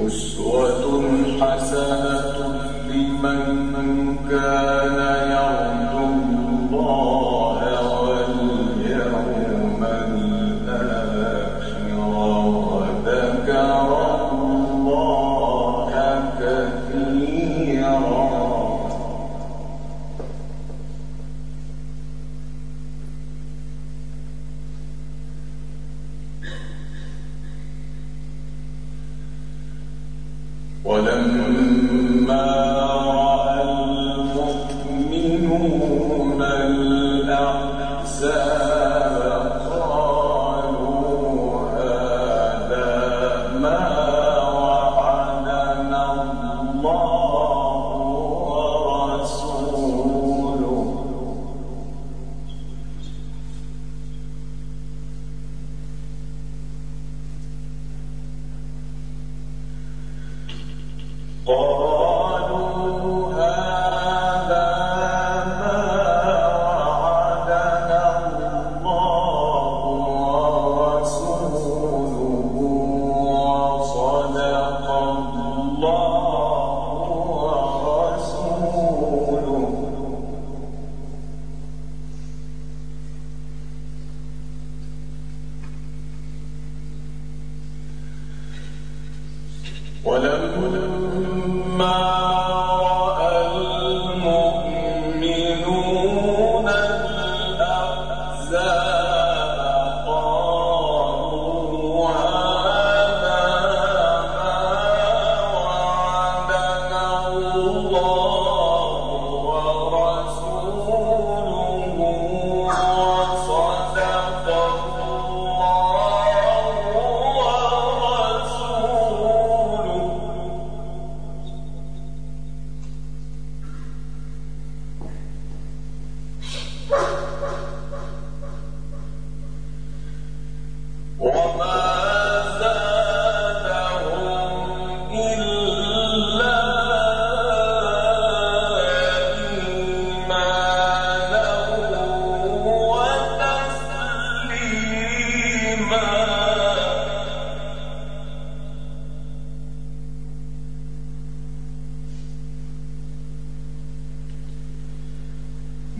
أسوة حسنة لمن كان يرجو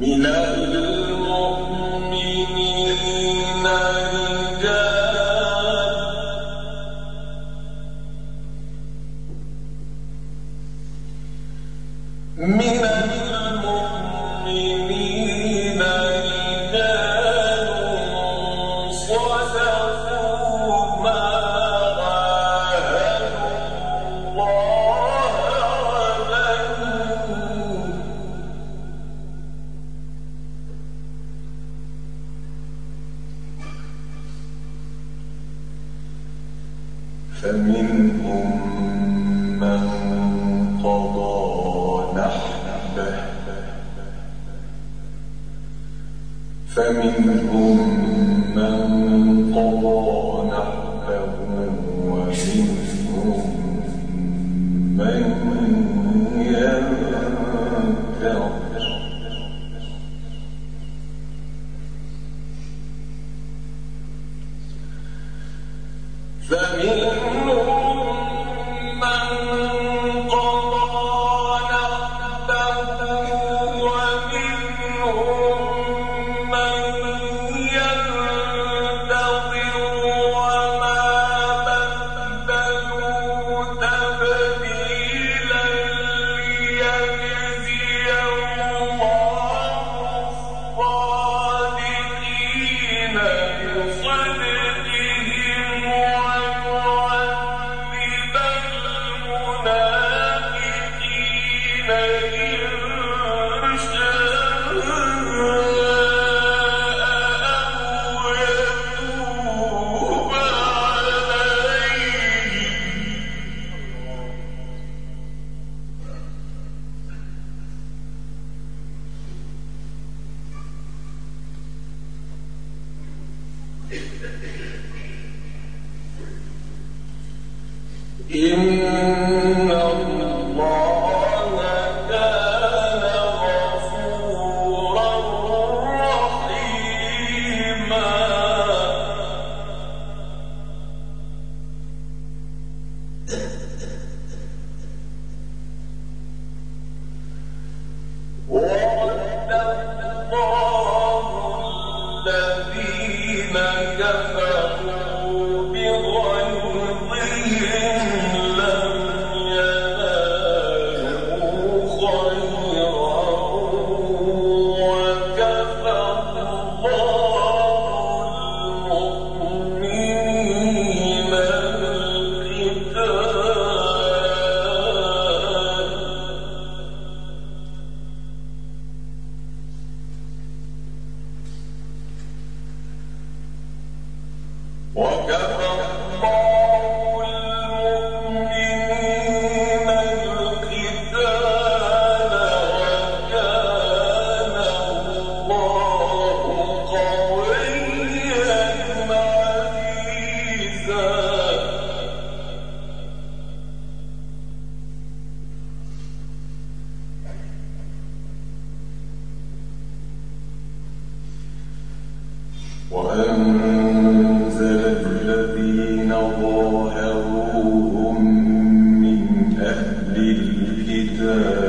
mina فمنهم من قضى نحبه. فمنهم Amen. uh,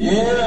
Yeah.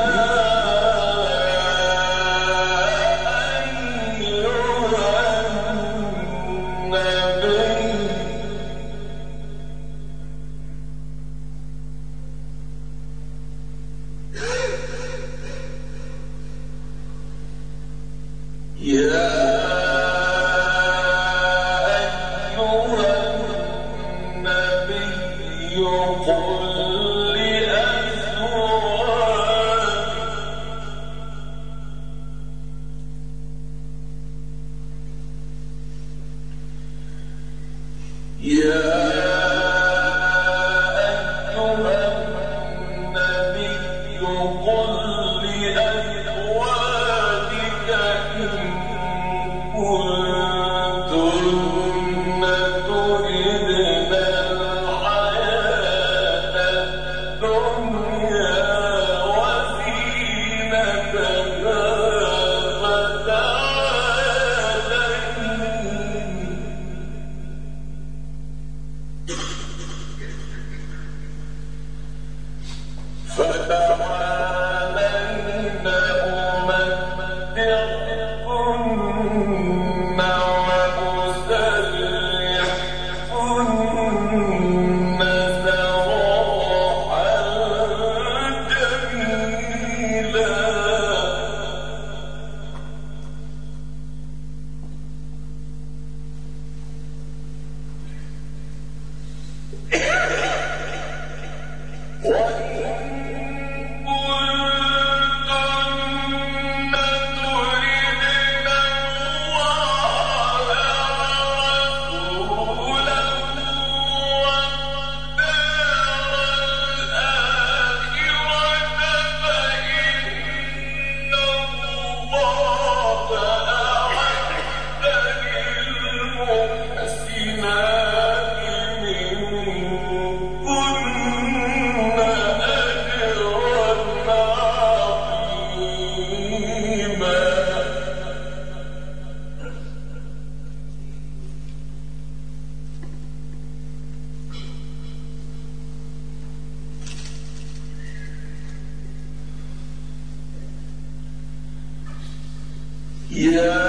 Yeah.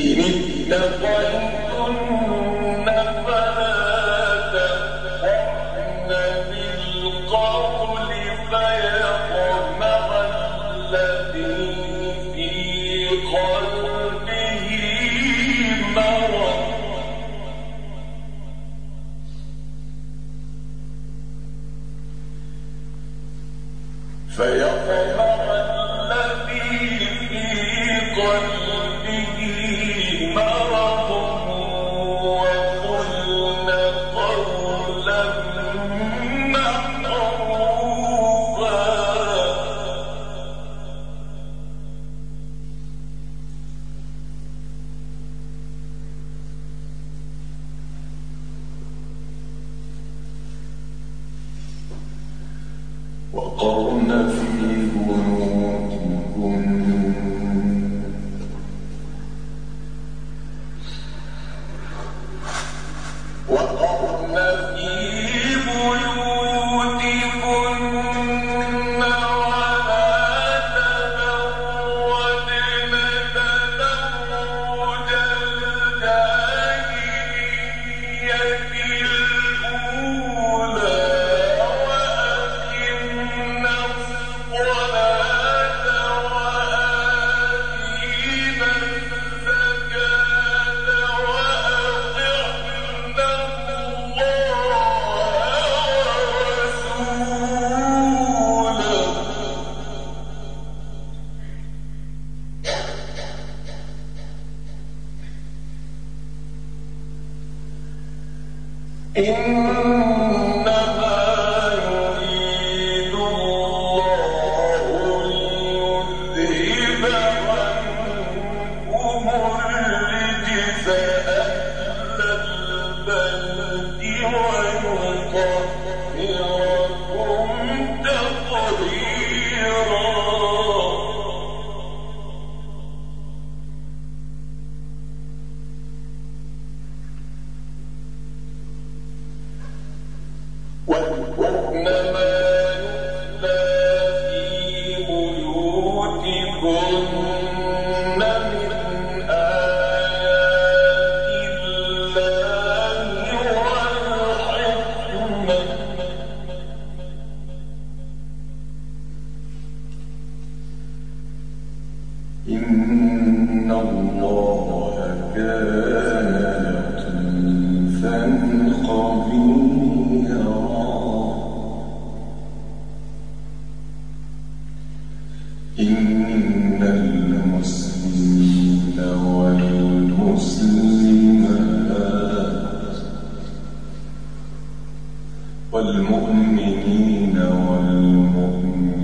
إن اتقيتن إن como والمؤمنين والمؤمنات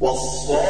والخاشعات